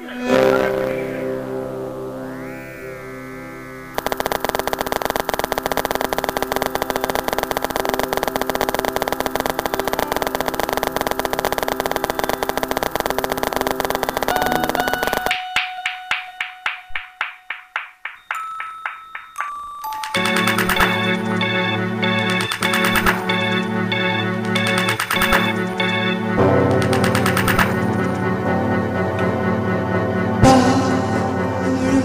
Yeah.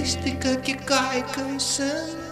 mística que cai cansando.